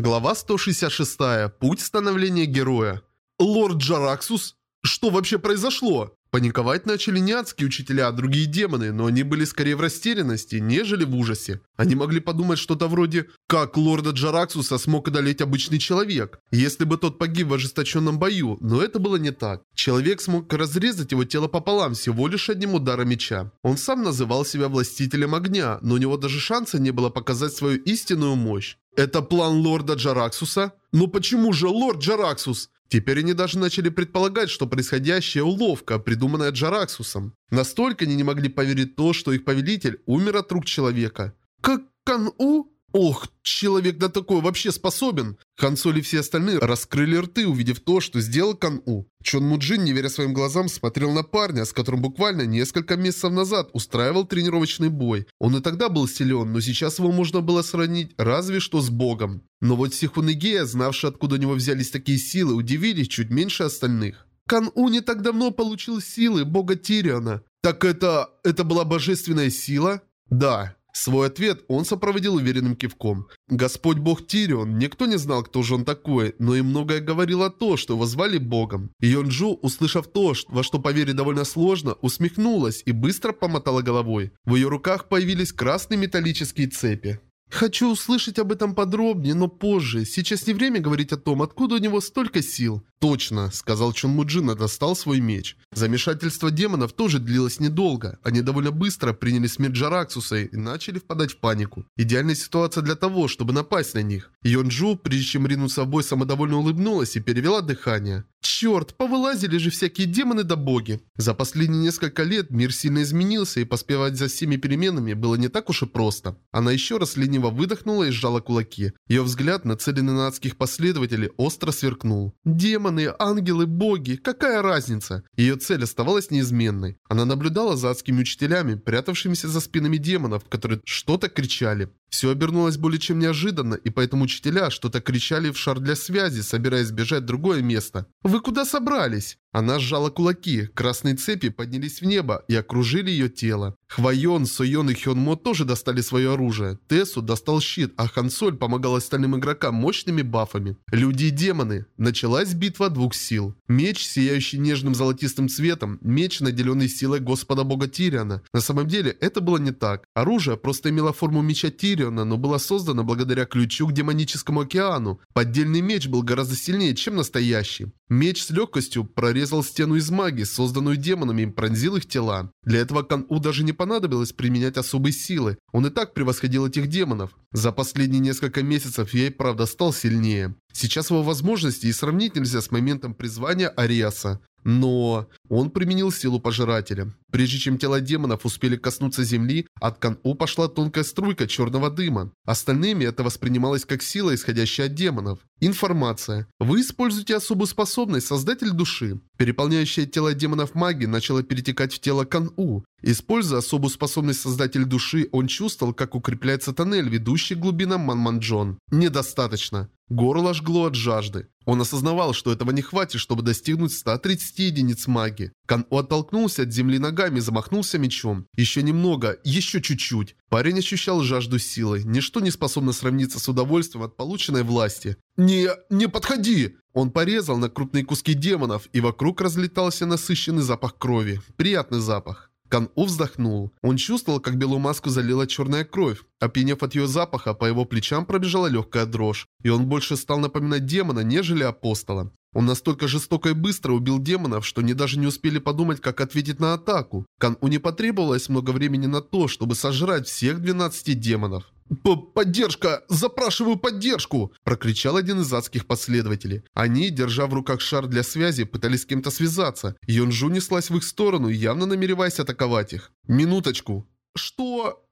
Глава 166. Путь становления героя. Лорд Джараксус? Что вообще произошло? Паниковать начали не адские учителя, а другие демоны, но они были скорее в растерянности, нежели в ужасе. Они могли подумать что-то вроде «Как лорда Джараксуса смог одолеть обычный человек?» Если бы тот погиб в ожесточенном бою, но это было не так. Человек смог разрезать его тело пополам всего лишь одним ударом меча. Он сам называл себя властителем огня, но у него даже шанса не было показать свою истинную мощь. Это план лорда Джараксуса? Но почему же лорд Джараксус? Теперь они даже начали предполагать, что происходящее уловка, придуманная Джараксусом. Настолько они не могли поверить то, что их повелитель умер от рук человека. Как Кан-У? Ох, человек да такой вообще способен. Хансоль и все остальные раскрыли рты, увидев то, что сделал Кан-У. Чон Муджин, не веря своим глазам, смотрел на парня, с которым буквально несколько месяцев назад устраивал тренировочный бой. Он и тогда был силен, но сейчас его можно было сравнить разве что с богом. Но вот Сихунегея, знавший откуда у него взялись такие силы, удивились чуть меньше остальных. Кан-У не так давно получил силы бога Тириона. Так это... это была божественная сила? Да. Свой ответ он сопроводил уверенным кивком. Господь Бог Тирион, никто не знал, кто же он такой, но и многое говорило то, что его звали Богом. Йонджу, услышав то, во что поверить довольно сложно, усмехнулась и быстро помотала головой. В ее руках появились красные металлические цепи. Хочу услышать об этом подробнее, но позже. Сейчас не время говорить о том, откуда у него столько сил. «Точно», — сказал Чон Муджин и достал свой меч. Замешательство демонов тоже длилось недолго. Они довольно быстро приняли смерть Джараксуса и начали впадать в панику. Идеальная ситуация для того, чтобы напасть на них. Йонджу, прежде чем ринуться в бой, самодовольно улыбнулась и перевела дыхание. Черт, повылазили же всякие демоны да боги. За последние несколько лет мир сильно изменился, и поспевать за всеми переменами было не так уж и просто. Она еще раз лениво выдохнула и сжала кулаки. Ее взгляд, нацеленный на адских последователей, остро сверкнул. Демон демоны, ангелы, боги, какая разница? Ее цель оставалась неизменной. Она наблюдала за адскими учителями, прятавшимися за спинами демонов, которые что-то кричали. Все обернулось более чем неожиданно, и поэтому учителя что-то кричали в шар для связи, собираясь бежать в другое место. «Вы куда собрались?» Она сжала кулаки, красные цепи поднялись в небо и окружили ее тело. Хвайон, Сойон и Хёнмо тоже достали свое оружие. Тессу достал щит, а Хансоль помогал остальным игрокам мощными бафами. Люди и демоны. Началась битва двух сил. Меч, сияющий нежным золотистым цветом, меч, наделенный силой Господа Бога Тириана. На самом деле это было не так. Оружие просто имело форму меча Тириана, но было создано благодаря ключу к демоническому океану. Поддельный меч был гораздо сильнее, чем настоящий. Меч с легкостью прорезал стену из магии, созданную демонами, и пронзил их тела. Для этого Кан-У даже не понадобилось применять особые силы. Он и так превосходил этих демонов. За последние несколько месяцев и правда стал сильнее. Сейчас его возможности и сравнить нельзя с моментом призвания Ариаса. Но он применил силу пожирателя. Прежде чем тела демонов успели коснуться земли, от Кан-У пошла тонкая струйка черного дыма. Остальными это воспринималось как сила, исходящая от демонов. Информация. Вы используете особую способность Создатель Души. Переполняющее тело демонов магии начало перетекать в тело Кан-У. Используя особую способность Создатель Души, он чувствовал, как укрепляется тоннель, ведущий к глубинам Манманджон. Недостаточно. Горло жгло от жажды. Он осознавал, что этого не хватит, чтобы достигнуть 130 единиц магии. Кан-У оттолкнулся от земли ногами замахнулся мечом. Еще немного, еще чуть-чуть. Парень ощущал жажду силы. Ничто не способно сравниться с удовольствием от полученной власти. «Не... не подходи!» Он порезал на крупные куски демонов, и вокруг разлетался насыщенный запах крови. Приятный запах. Кан-У вздохнул. Он чувствовал, как белую маску залила черная кровь. Опьянев от ее запаха, по его плечам пробежала легкая дрожь. И он больше стал напоминать демона, нежели апостола. Он настолько жестоко и быстро убил демонов, что они даже не успели подумать, как ответить на атаку. Кан-У не потребовалось много времени на то, чтобы сожрать всех 12 демонов. П «Поддержка! Запрашиваю поддержку!» – прокричал один из адских последователей. Они, держа в руках шар для связи, пытались с кем-то связаться. Йонжу неслась в их сторону, явно намереваясь атаковать их. «Минуточку!» «Что?»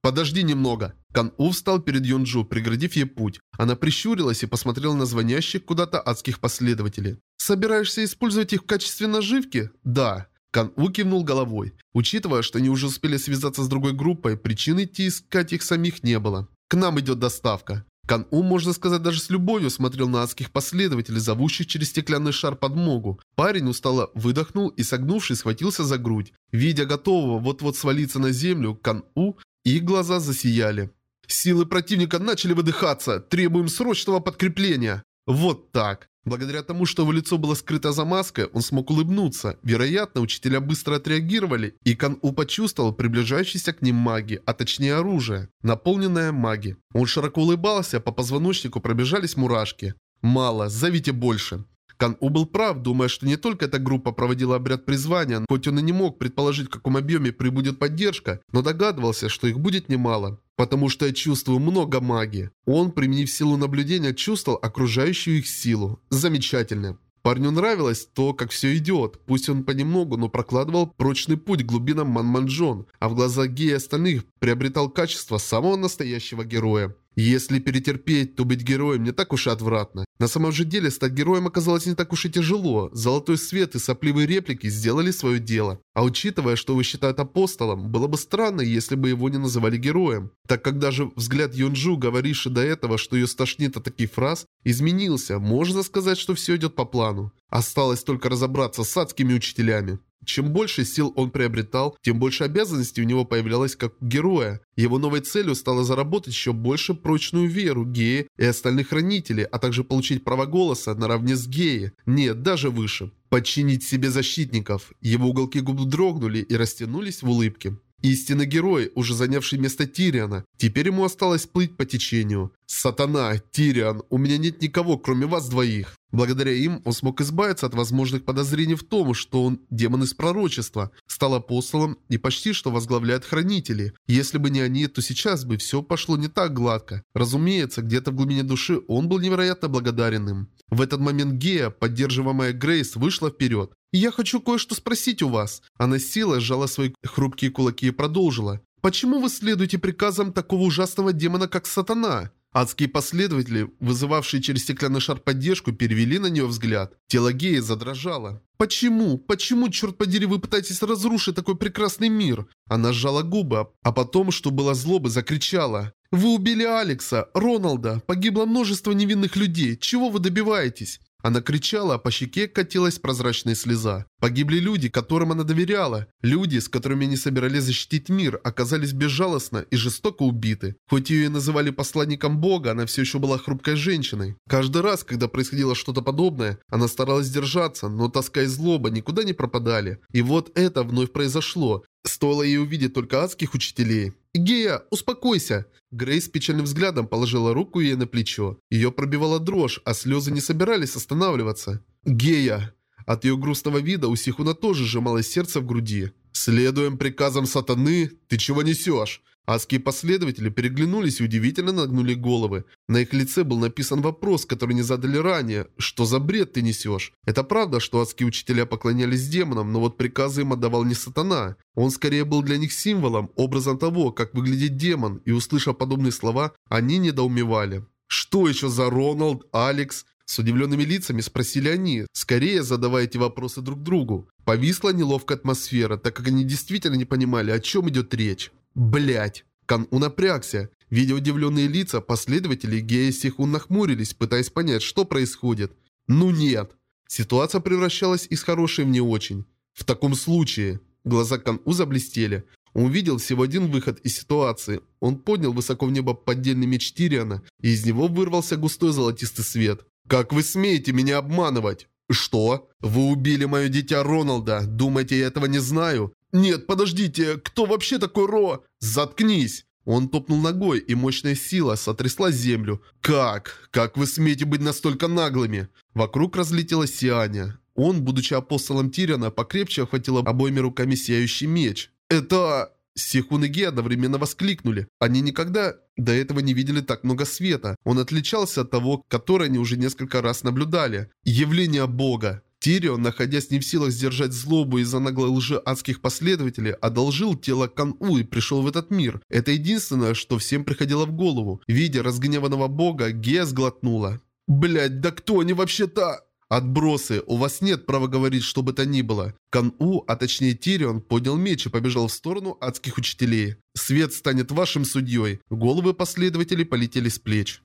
«Подожди немного!» Кан-У встал перед Йонджу, преградив ей путь. Она прищурилась и посмотрела на звонящих куда-то адских последователей. «Собираешься использовать их в качестве наживки?» «Да». Кан-У кивнул головой. Учитывая, что они уже успели связаться с другой группой, причин идти искать их самих не было. «К нам идет доставка». Кан-У, можно сказать, даже с любовью смотрел на адских последователей, зовущих через стеклянный шар подмогу. Парень устало выдохнул и, согнувшись, схватился за грудь. Видя готового вот-вот свалиться на землю, Кан-У, их глаза засияли. Силы противника начали выдыхаться. Требуем срочного подкрепления. Вот так. Благодаря тому, что его лицо было скрыто за маской, он смог улыбнуться. Вероятно, учителя быстро отреагировали, и Кан-У почувствовал приближающийся к ним маги, а точнее оружие, наполненное маги. Он широко улыбался, по позвоночнику пробежались мурашки. «Мало, зовите больше». Кан-У был прав, думая, что не только эта группа проводила обряд призвания, хоть он и не мог предположить, в каком объеме прибудет поддержка, но догадывался, что их будет немало. Потому что я чувствую много магии. Он, применив силу наблюдения, чувствовал окружающую их силу. Замечательно. Парню нравилось то, как все идет. Пусть он понемногу, но прокладывал прочный путь к глубинам Манманджон, а в глазах Геи остальных приобретал качество самого настоящего героя. Если перетерпеть, то быть героем не так уж и отвратно. На самом же деле стать героем оказалось не так уж и тяжело. Золотой свет и сопливые реплики сделали свое дело. А учитывая, что его считают апостолом, было бы странно, если бы его не называли героем. Так как даже взгляд Йонджу, говоривший до этого, что ее стошнит от таких фраз, изменился, можно сказать, что все идет по плану. Осталось только разобраться с адскими учителями. Чем больше сил он приобретал, тем больше обязанностей у него появлялось как героя. Его новой целью стало заработать еще больше прочную веру Геи и остальных хранителей, а также получить право голоса наравне с Геей. Нет, даже выше. Подчинить себе защитников. Его уголки губ дрогнули и растянулись в улыбке. Истинный герой, уже занявший место Тириана. Теперь ему осталось плыть по течению. «Сатана, Тириан, у меня нет никого, кроме вас двоих». Благодаря им он смог избавиться от возможных подозрений в том, что он демон из пророчества, стал апостолом и почти что возглавляет хранители. Если бы не они, то сейчас бы все пошло не так гладко. Разумеется, где-то в глубине души он был невероятно благодарен им. В этот момент Гея, поддерживаемая Грейс, вышла вперед. «Я хочу кое-что спросить у вас». Она сила сжала свои хрупкие кулаки и продолжила. «Почему вы следуете приказам такого ужасного демона, как Сатана?» Адские последователи, вызывавшие через стеклянный шар поддержку, перевели на нее взгляд. Тело Геи задрожало. «Почему? Почему, черт подери, вы пытаетесь разрушить такой прекрасный мир?» Она сжала губы, а потом, что было злобы, закричала. «Вы убили Алекса, Роналда, погибло множество невинных людей. Чего вы добиваетесь?» Она кричала, а по щеке катилась прозрачная слеза. Погибли люди, которым она доверяла. Люди, с которыми они собирались защитить мир, оказались безжалостно и жестоко убиты. Хоть ее и называли посланником Бога, она все еще была хрупкой женщиной. Каждый раз, когда происходило что-то подобное, она старалась держаться, но тоска и злоба никуда не пропадали. И вот это вновь произошло. Стоило ей увидеть только адских учителей. «Гея, успокойся!» Грейс печальным взглядом положила руку ей на плечо. Ее пробивала дрожь, а слезы не собирались останавливаться. «Гея!» От ее грустного вида у Сихуна тоже сжималось сердце в груди. «Следуем приказам сатаны? Ты чего несешь?» Адские последователи переглянулись и удивительно нагнули головы. На их лице был написан вопрос, который не задали ранее. «Что за бред ты несешь?» Это правда, что адские учителя поклонялись демонам, но вот приказы им отдавал не сатана. Он скорее был для них символом, образом того, как выглядит демон, и услышав подобные слова, они недоумевали. «Что еще за Роналд, Алекс?» С удивленными лицами спросили они, скорее задавая эти вопросы друг другу. Повисла неловкая атмосфера, так как они действительно не понимали, о чем идет речь. Блять. Кан-У напрягся. Видя удивленные лица, последователи Гея Сихун нахмурились, пытаясь понять, что происходит. Ну нет. Ситуация превращалась из хорошей в не очень. В таком случае... Глаза Кан-У заблестели. Он увидел всего один выход из ситуации. Он поднял высоко в небо поддельный меч Тириана, и из него вырвался густой золотистый свет. «Как вы смеете меня обманывать?» «Что? Вы убили мое дитя Роналда. Думаете, я этого не знаю? «Нет, подождите, кто вообще такой Ро?» «Заткнись!» Он топнул ногой, и мощная сила сотрясла землю. «Как? Как вы смеете быть настолько наглыми?» Вокруг разлетелась Сианя. Он, будучи апостолом Тириана, покрепче охватил обоими руками сияющий меч. «Это...» Сихун и Ге одновременно воскликнули. Они никогда до этого не видели так много света. Он отличался от того, который они уже несколько раз наблюдали. Явление Бога. Тирион, находясь не в силах сдержать злобу из-за наглой лжи адских последователей, одолжил тело Кан-У и пришел в этот мир. Это единственное, что всем приходило в голову. Видя разгневанного бога, Гея сглотнула. Блять, да кто они вообще-то?» «Отбросы, у вас нет права говорить, что бы то ни было». Кан-У, а точнее Тирион, поднял меч и побежал в сторону адских учителей. «Свет станет вашим судьей». Головы последователей полетели с плеч.